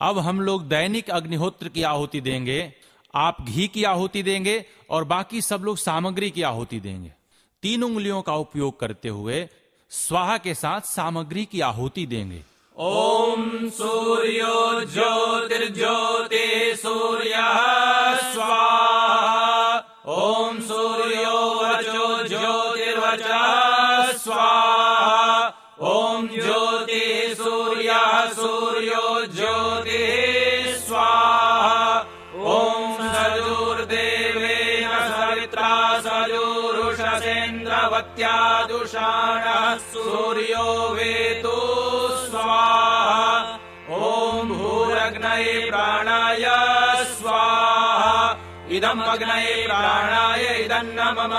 अब हम लोग दैनिक अग्निहोत्र की आहुति देंगे, आप घी की आहुति देंगे और बाकी सब लोग सामग्री की आहुति देंगे। तीन उंगलियों का उपयोग करते हुए स्वाहा के साथ सामग्री की आहुति देंगे। ॐ सूर्यो ज्योतिर्ज्योति सूर्यः स्वाहा। ॐ सूर्यो वचो ज्योतिर्वचः स्वाहा। ॐ ज्योतिः सूर्यः सूर्यो ज्योतिः सजुरुषसेन्द्रवत्या दुषाणः सूर्यो वेतु स्वाहा। ॐ भूरग्नये प्राणाय स्वाहा। इदम् अग्नये प्राणाय इदम् न मम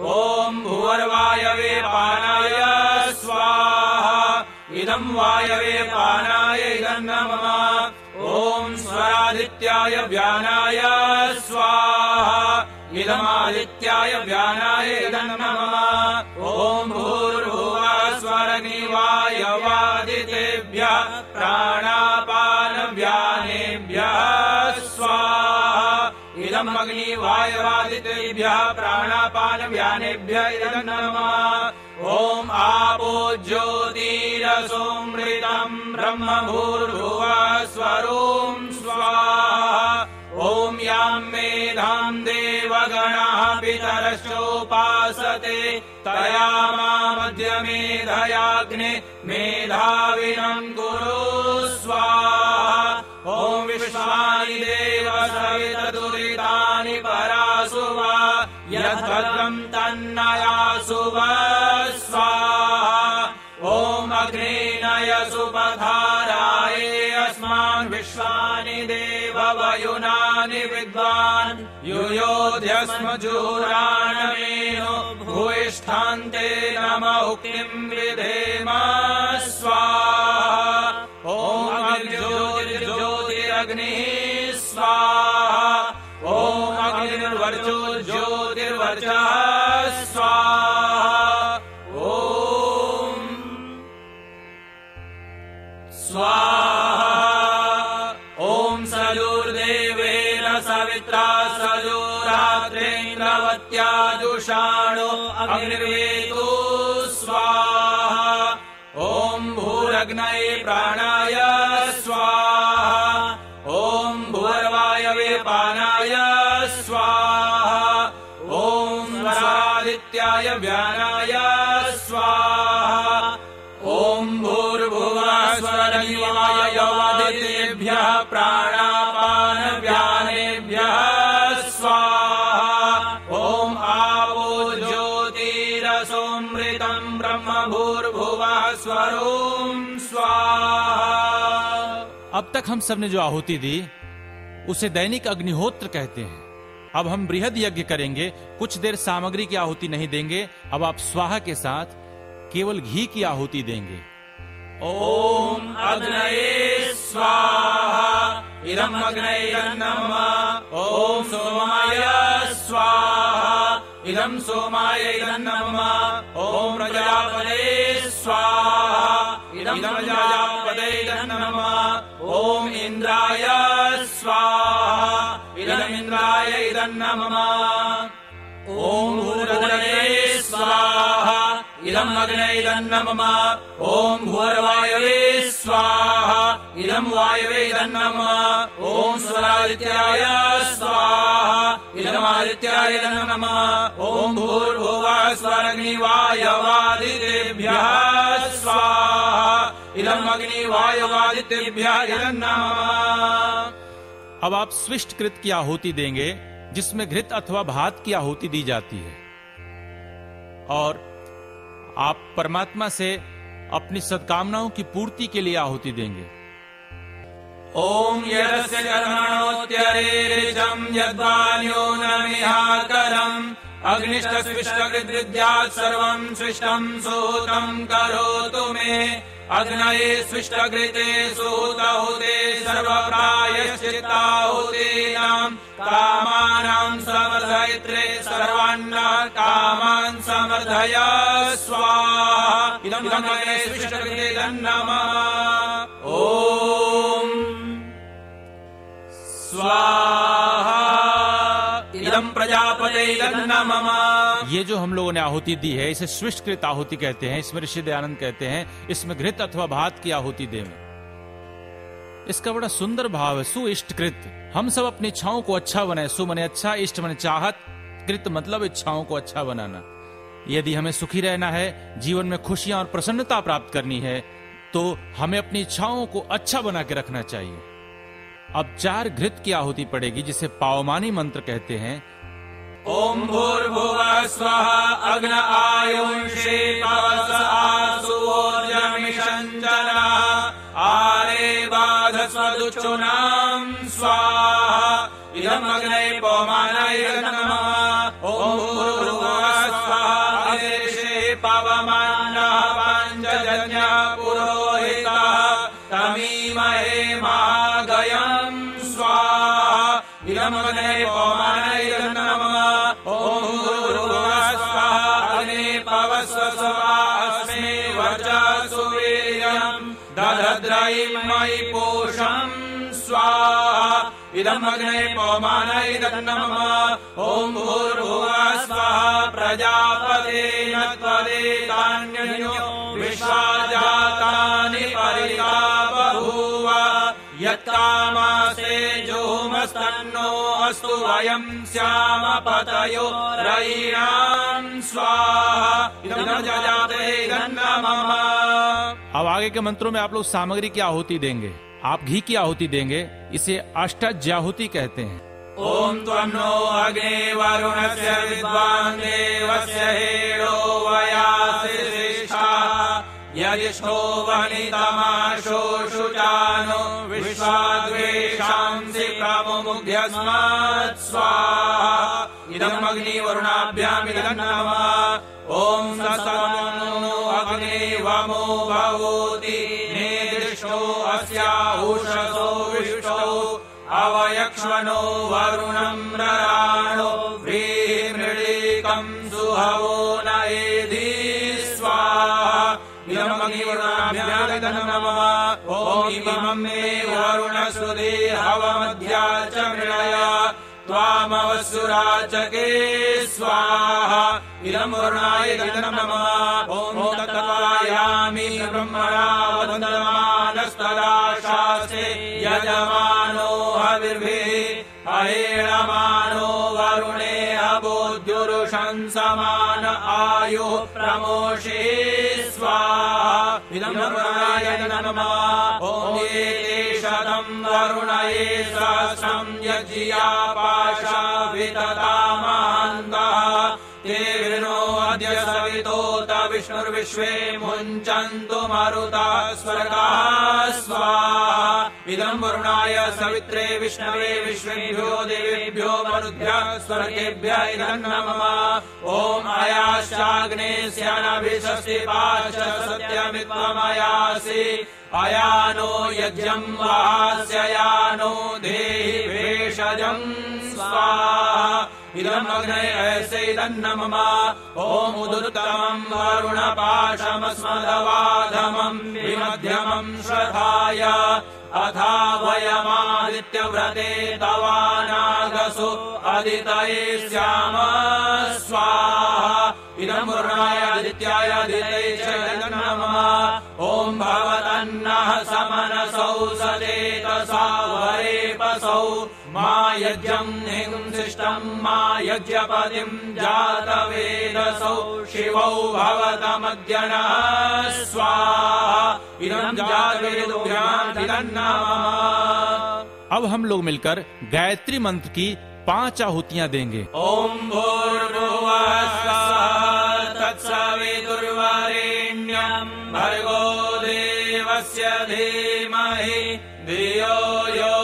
ॐ भुवर्वायवे पानाय स्वाहा। इदम् वायवे पानाय इदम् न मम ॐ स्वरादित्याय व्यानाय स्वाहा इदमादित्याय व्यानाय मम ॐ भूर्भुवः स्वरनिवायवादितेभ्यः प्राणापानव्यानेभ्यः स्वाहा। इदम् अग्निवायवादितेभ्यः प्राणापानव्यानेभ्य ॐ आपो ज्योतिरसोमृतम् ब्रह्म भूर्भुवः स्वरों स्वाहा। ॐ याम् मेधाम् देवगणः पितरश्चोपासते। तया मामद्य मेधयाग्ने मेधाविनम् कुरु स्वाहा। ॐ विश्वानि देव सवितदुरितानि परासु वा यद्भद्रम् तन्नयासु वा स्वाहा। ॐ अग्नेनयसु विश्वानि देव वयुनानि विद्वान्। जूराणमेनो भूयिष्ठान्ते नम उक्तिम् विधेम स्वाहा। ॐ अग्निर्ज्योतिरग्निः स्वाहा। ॐ अग्निर्वर्चो ज्योतिर्वर्चः दुषाणो अग्निर्वेतो स्वाहा। ॐ भूरग्नये प्राणाय स्वाहा। ॐ भुवर्वायवे पानाय स्वाहा। ॐ स्वरादित्याय व्यानाय स्वाहा। ॐ भूर्भुवः स्वरनिवायवादितेभ्यः प्राणापानव्यानेभ्यः स्वरों स्वाहा। अब तक हम सबने जो आहुति दी उसे दैनिक अग्निहोत्र कहते हैं। अब हम बृहद यज्ञ करेंगे कुछ देर सामग्री की आहुति नहीं देंगे अब आप स्वाहा के साथ केवल घी की आहुति देंगे। ओम अग्नये स्वाहा इदम् अग्नये नमः ॐ सोमाय स्वाहा। इदम् सोमाय इदम् नमः ॐ इदम् नमः ॐ इन्द्राय स्वाहा। इदम् इन्द्राय इदम् नमः ॐ भूरग्नये स्वाहा। इदम् अग्ने इदम् नमः ॐ भूर्वायवे स्वाहा। इदम् वायवे इदम् नमः ॐ स्वरादित्याय स्वाहा इदमादित्याय इदम् नमः। ॐ भूर्भुवः स्वरग्निवायवादितेभ्यः स्वाहा। इदम् अग्निवायवादितेभ्यः नमः। अब आप स्विष्ट कृत की आहुति देंगे, जिसमें घृत अथवा भात की आहुति दी जाती है। और आप परमात्मा से अपनी सद्कामनाओं की पूर्ति के लिए आहुति देंगे। ॐ यदस्य कर्मणोत्यरेरिजम् यद्वान्यो न मिहाकरम् अग्निष्टस्विष्टकृद्विद्यात् सर्वम् सृष्टम् सूतम् करोतु मे। अग्नये स्विष्टकृते सूतहुते सर्वप्रायश्चित्ताहुतीनाम् कामानाम् समर्धयित्रे सर्वान्न कामान् समर्धय स्वाहा। इदम् अग्नये स्विष्टकृते नमः इदम् प्रजापते ये जो हम लोगों ने आहुति दी है, इसे स्विष्टकृत आहुति कहते हैं, इसमें ऋषि दयानंद कहते हैं, इसमें घृत अथवा भात की आहुति देवें इसका बड़ा सुंदर भाव है, सुइष्टकृत। हम सब अपनी इच्छाओं को अच्छा बनाए। सु मने अच्छा इष्ट मने चाहत। कृत मतलब इच्छाओं को अच्छा बनाना। यदि हमें सुखी रहना है, जीवन में खुशियाँ और प्रसन्नता प्राप्त करनी है तो हमें अपनी इच्छाओं को अच्छा बना के रखना चाहिए। अब चार घृत की आहुति पड़ेगी, जिसे पावमानी मंत्र कहते हैं। ओम भूर्भुवः स्वः अग्न आयुंषे आरे बाधस्वदुचुनाम् स्वाहा। इदमग्ने पवमानय नमः। ॐ भूर्भुवः स्वः अग्निषे पवमानः पञ्चजन्यः पुरोहितः। तमीमहे महागयम् अग्ने पौमान नम ओं स्वाहाग्ने पवस्वसवा अस्मे वचसु वीर्यम् दधद्रैमयि पोषम्। स्वाहा। इदमग्ने पौमान इदम् नम ॐ भूर्भुवा स्वाहा प्रजापतेन त्वदेतान्यो विश्वाजातानि यत्कामासे जोमस्तन्नो अस्तु वयम् स्याम पतयो रयिणाम् स्वाहा अब आगे के मंत्रों में आप लोग सामग्री की आहुति देंगे। आप घी की आहुति देंगे। इसे अष्टज्याहुति कहते हैं। ओम त्वम् नो अग्ने वरुणस्य विद्वान् देवस्य वयासि श्रेष्ठा। यजिष्ठो वनितमाशोषु जानो विश्वाद्वेषांसि प्रमुमुग्ध्यस्मात् स्वाहा इदमग्निवरुणाभ्यामिदम् नमः ॐ सतमो अग्ने वमो भवोति। नेदृष्टो अस्याहुषसो विष्टौ। अवयक्ष्मणो वरुणम् ॐ इमम् मे वरुणसुदे हवमध्या च मृळय त्वामवसुराचके स्वाहा। इदम् वरुणाय नमः। ॐ तत्त्वायामि ब्रह्मणा वन्दमानस्तदाशासे यजमानो हविर्भिः अहेणमानो वरुणे अबोध्युरुषम् समान आयुः प्रमोषे वरुणाय नमः। ये शतम् वरुणये सहस्रम् यज्ञिया विष्णुर्विश्वे मुञ्चन्तु मरुतः स्वर्गाः स्वाहा इदम् वरुणाय सवित्रे विष्णवे विश्वेभ्यो देवेभ्यो मरुभ्यः स्वर्गेभ्यः इदम् नमः ॐ अयाश्चाग्ने स्यानभिषस्ति पाश सत्यमित्वमयासि अयानो यज्ञम् वास्ययानो देहि भेषजम् स्वाहा। इदम् अग्ने ऐसे इदम् नमः ॐ उदुत्तमम् वरुणपाशमस्मदवाधमम् विमध्यमम् श्रद्धाय अथा वयमादित्यव्रते तवानागसु अदितये स्याम स्वाहा। इदम् वरुणाय आदित्याय इदम् नमः ॐ भवतन्नः समनसौ सदेतसा वरेपसौ मा यज्ञम् हिंसिष्टम् मा यज्ञपतिम् जातवेदसौ शिवौ भवतमद्यनः स्वाहा। इदम् अब हम लोग मिलकर गायत्री मंत्र की पाँच आहुतियाँ देंगे। ओम भूर्भुवः स्वः तत्सवितुर्वरेण्यम् भर्गो देवस्य धीमहि धियो यो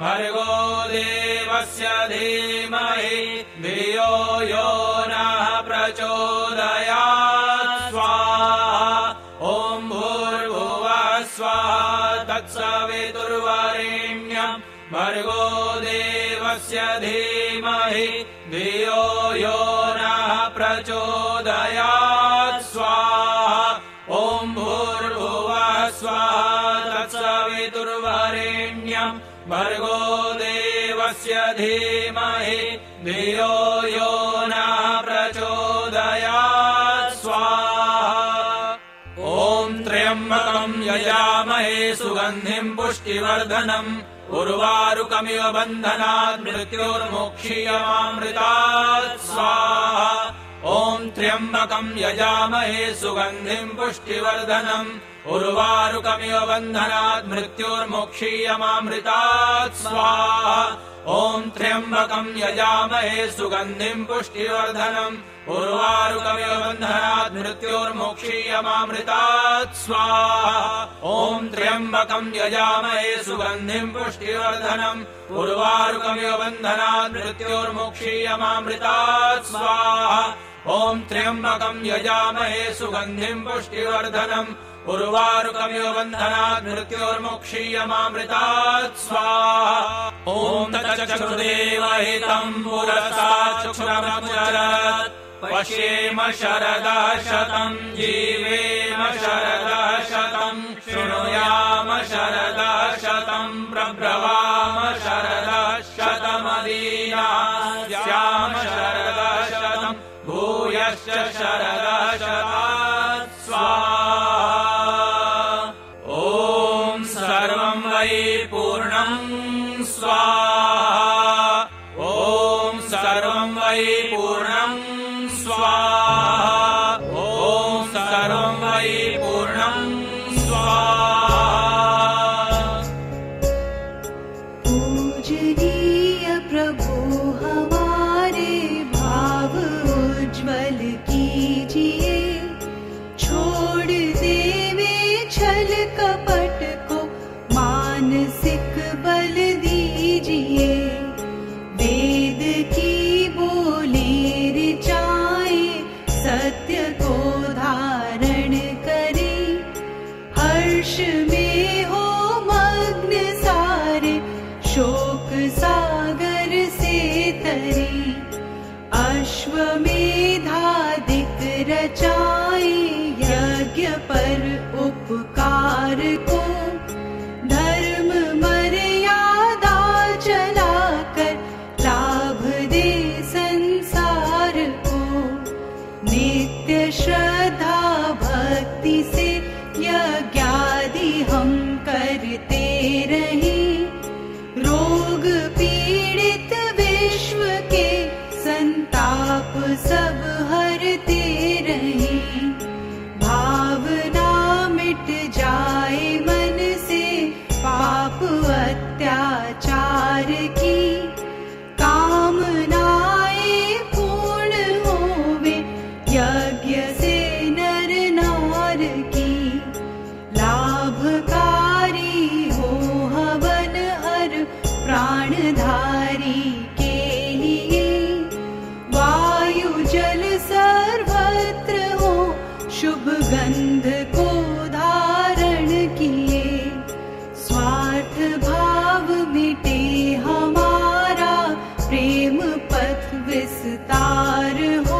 भर्गो देवस्य धीमहि धियो यो नः प्रचोदया स्वाहा। ॐ भूर्भुवः स्वाहा तत्सवितुर्वरेण्यम् भर्गो देवस्य धीमहि धियो यो नः प्रचोदया भर्गो देवस्य धीमहि धियो यो नः प्रचोदयात् स्वाहा। ॐ त्र्यम्बकम् यजामहे सुगन्धिम् पुष्टिवर्धनम्। उर्वारुकमिव बन्धनात् मृत्योर्मोक्षीयमामृतात् स्वाहा ॐ त्र्यम्बकम् यजामहे सुगन्धिम् पुष्टिवर्धनम्। उर्वारुकमिव बन्धनात् मृत्योर्मोक्षीयमामृतात् स्वाहा। ॐ त्र्यम्बकम् यजामहे सुगन्धिम् पुष्टिवर्धनम्। उर्वारुकमिव बन्धनात् मृत्योर्मोक्षीयमामृतात् स्वाहा। ॐ त्र्यम्बकम् यजामहे सुगन्धिम् पुष्टिवर्धनम्। उर्वारुकमिव बन्धनात् मृत्योर्मोक्षीयमामृतात् स्वाहा ॐ त्र्यम्बकम् यजामहे सुगन्धिम् पुष्टिवर्धनम्। उर्वारुकमिव बन्धनात् मृत्योर्मोक्षीयमामृतात्। स्वाहा। ॐ पुरसा चक्षुरमुचरत्। पश्येम शरदः शतम् जीवेम शरदः शतम् शृणुयाम शरदः शतम् प्रब्रवाम शरदः शतमदीना सर्वम् प्रेम पथ विस्तार हो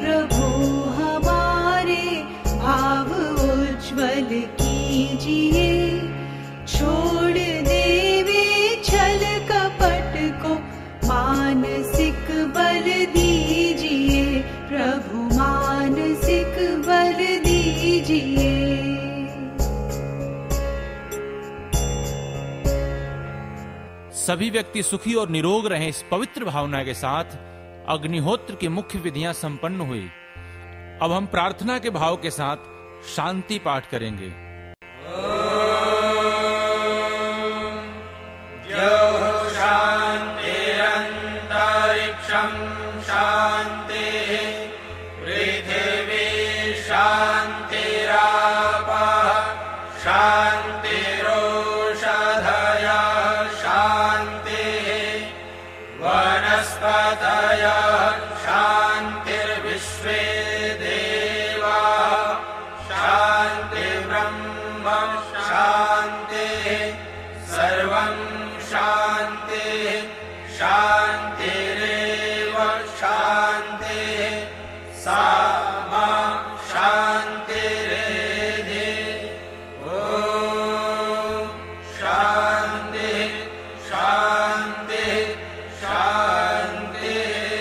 प्रभु, हमारे छोड़ देवे छल कपट को, मानसिक प्रभु, मानसिक बल दीजिए। सभी व्यक्ति सुखी और निरोग रहें इस पवित्र भावना के साथ। अग्निहोत्र की मुख्य विधियाँ संपन्न हुई। अब हम प्रार्थना के भाव के साथ शांति पाठ करेंगे। शान्तिरन्तरिक्षम् शान्तिः